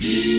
Yeah.